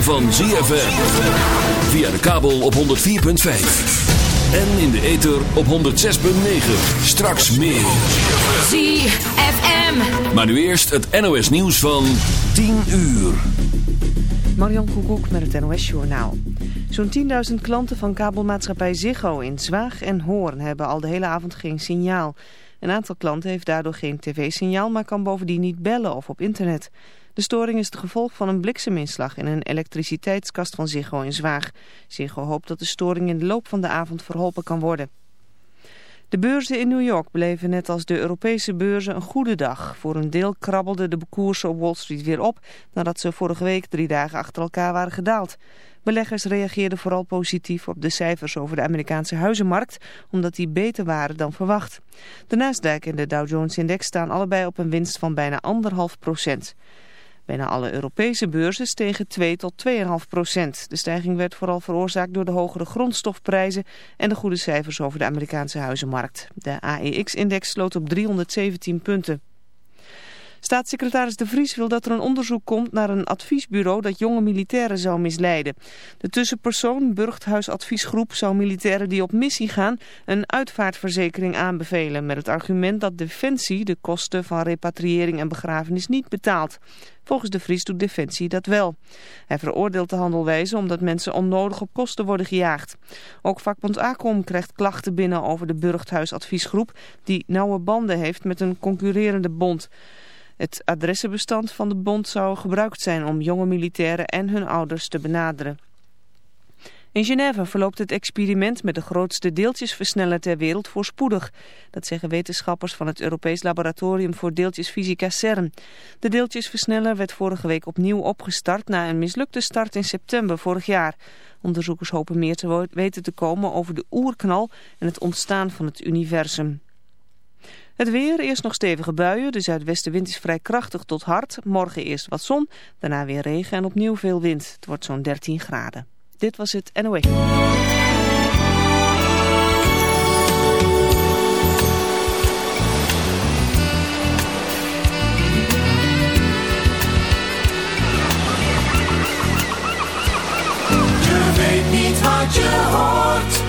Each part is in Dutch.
Ritme van ZFM. Via de kabel op 104.5. En in de ether op 106.9. Straks meer. ZFM. Maar nu eerst het NOS nieuws van 10 uur. Marion Koekoek met het NOS Journaal. Zo'n 10.000 klanten van kabelmaatschappij Ziggo in Zwaag en Hoorn hebben al de hele avond geen signaal. Een aantal klanten heeft daardoor geen tv-signaal, maar kan bovendien niet bellen of op internet. De storing is het gevolg van een blikseminslag in een elektriciteitskast van Ziggo in Zwaag. Ziggo hoopt dat de storing in de loop van de avond verholpen kan worden. De beurzen in New York beleven net als de Europese beurzen een goede dag. Voor een deel krabbelden de koersen op Wall Street weer op nadat ze vorige week drie dagen achter elkaar waren gedaald. Beleggers reageerden vooral positief op de cijfers over de Amerikaanse huizenmarkt, omdat die beter waren dan verwacht. De Nasdaq en de Dow Jones-index staan allebei op een winst van bijna anderhalf procent. Bijna alle Europese beurzen stegen 2 tot 2,5 procent. De stijging werd vooral veroorzaakt door de hogere grondstofprijzen en de goede cijfers over de Amerikaanse huizenmarkt. De AEX-index sloot op 317 punten. Staatssecretaris De Vries wil dat er een onderzoek komt naar een adviesbureau dat jonge militairen zou misleiden. De tussenpersoon Burgthuisadviesgroep zou militairen die op missie gaan een uitvaartverzekering aanbevelen met het argument dat Defensie de kosten van repatriëring en begrafenis niet betaalt. Volgens De Vries doet Defensie dat wel. Hij veroordeelt de handelwijze omdat mensen onnodig op kosten worden gejaagd. Ook vakbond ACOM krijgt klachten binnen over de Burgthuisadviesgroep die nauwe banden heeft met een concurrerende bond. Het adressenbestand van de bond zou gebruikt zijn om jonge militairen en hun ouders te benaderen. In Genève verloopt het experiment met de grootste deeltjesversneller ter wereld voorspoedig. Dat zeggen wetenschappers van het Europees Laboratorium voor Deeltjesfysica CERN. De deeltjesversneller werd vorige week opnieuw opgestart na een mislukte start in september vorig jaar. Onderzoekers hopen meer te weten te komen over de oerknal en het ontstaan van het universum. Het weer, eerst nog stevige buien. De zuidwestenwind is vrij krachtig tot hard. Morgen eerst wat zon, daarna weer regen en opnieuw veel wind. Het wordt zo'n 13 graden. Dit was het. Je weet niet wat je hoort.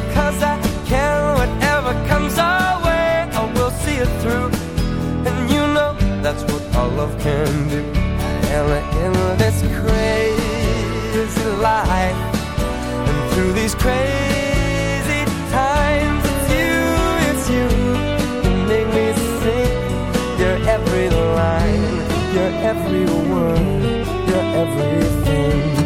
because I can. Whatever comes our way, I will see it through, and you know that's what all love can do. And in this crazy life, and through these crazy times, it's you, it's you. You make me sing your every line, your every word, your everything.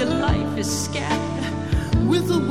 your life is scattered with a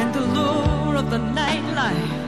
and the lure of the nightlife.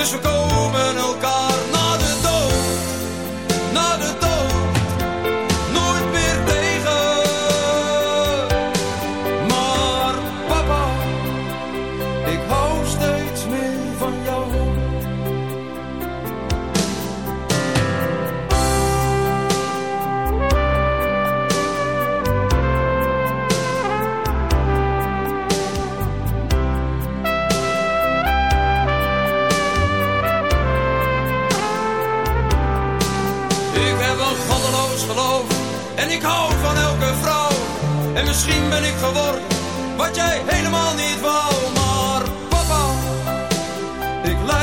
dus we komen elkaar ik hou van elke vrouw. En misschien ben ik geworden wat jij helemaal niet wou. Maar papa, ik lijk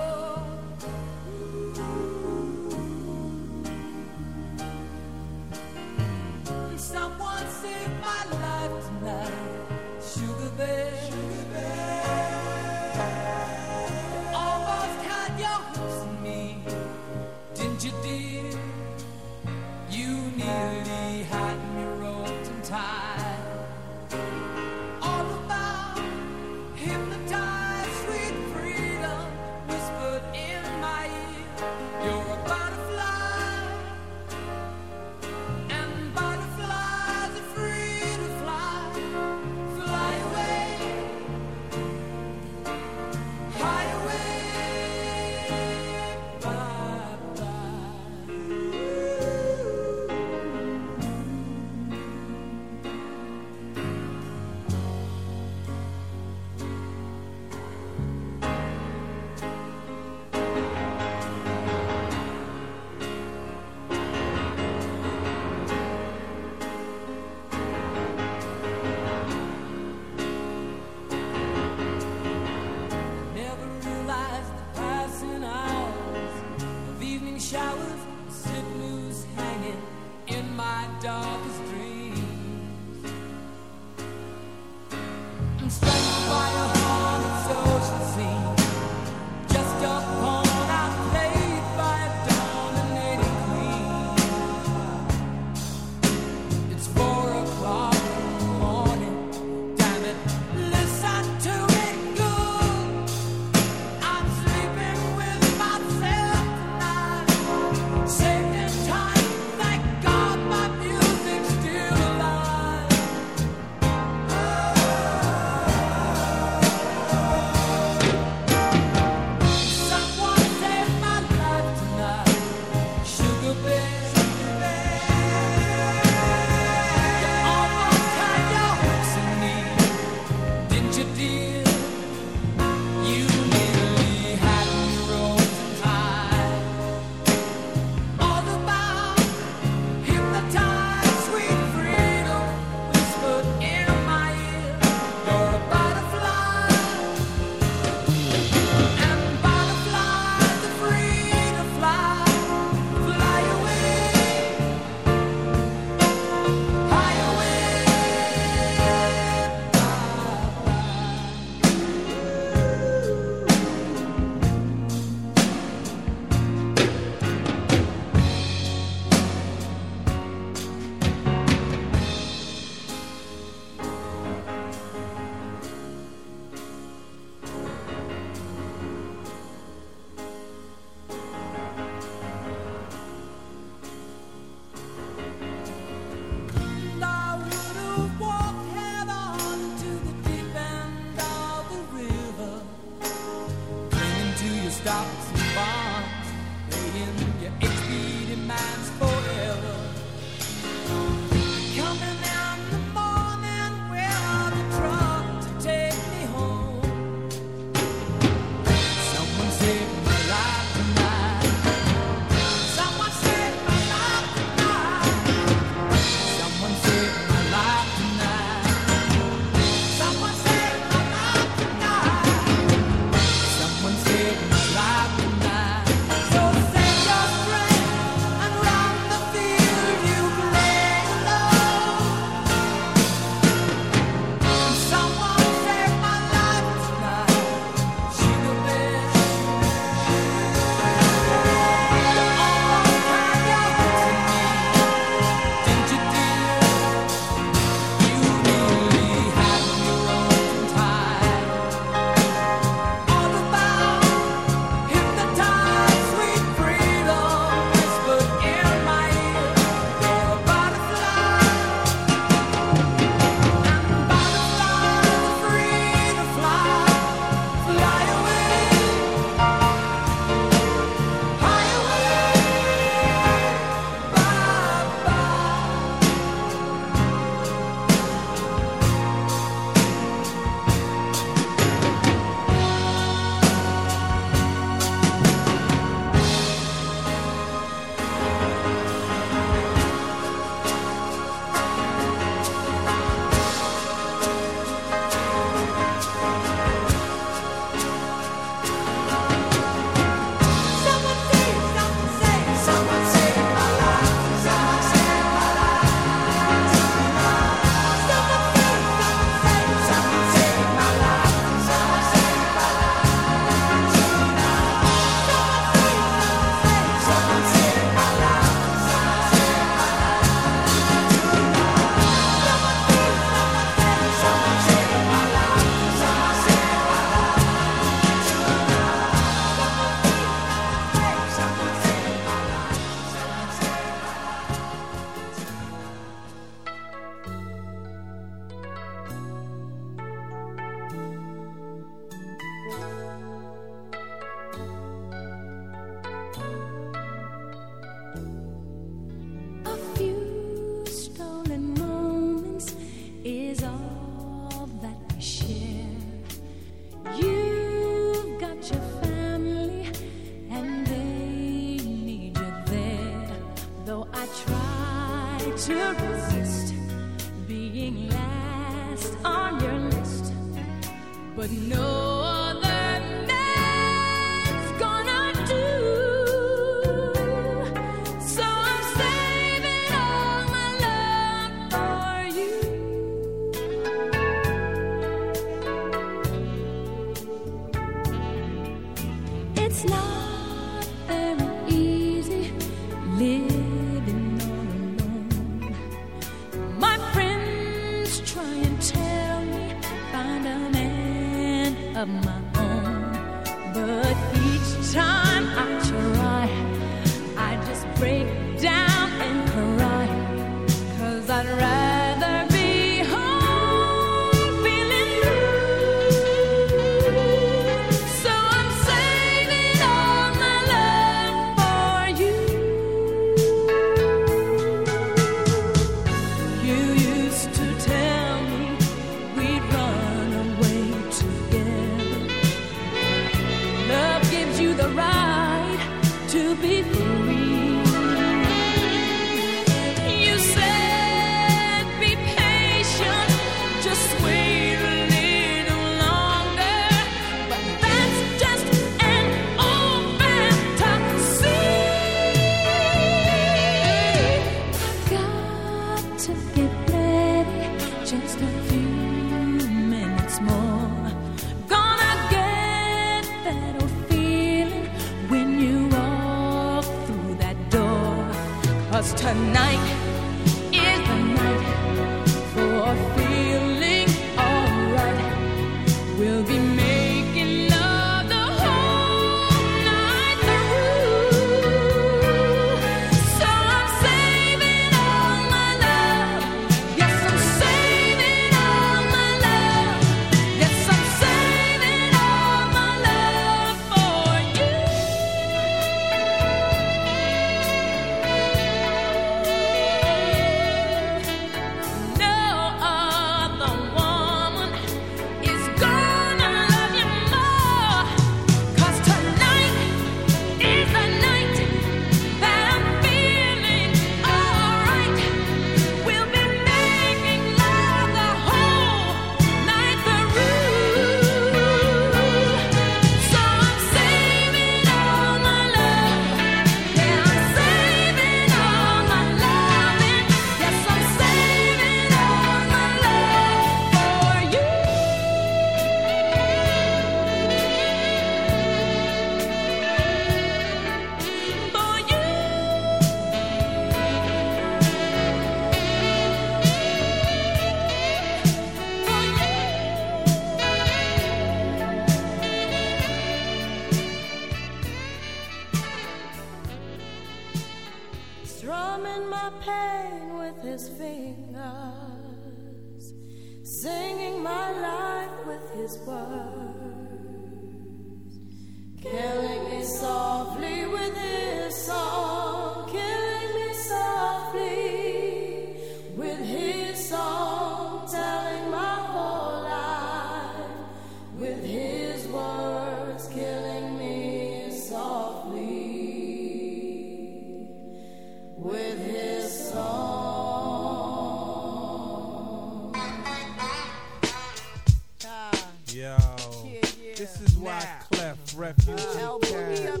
This is why now. Clef Refugee uh, Cat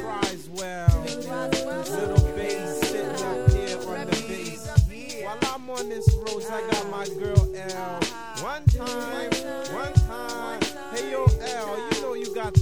cries well. Little bass sitting up here on the bass. While I'm on this road, I got my girl L. One time, one time. Hey yo, L, you know you got the.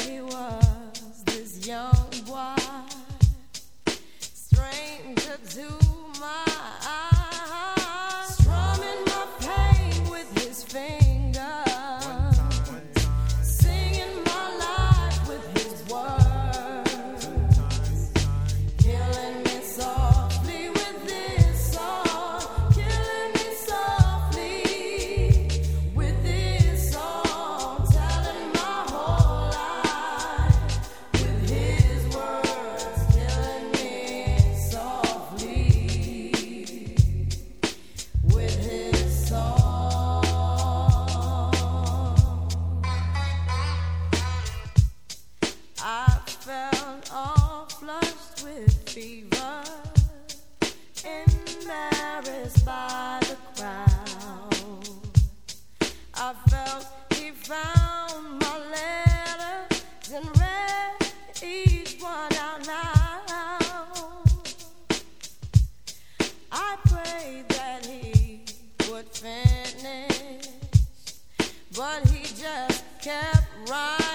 but he just kept right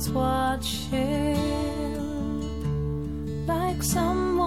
is watching, like someone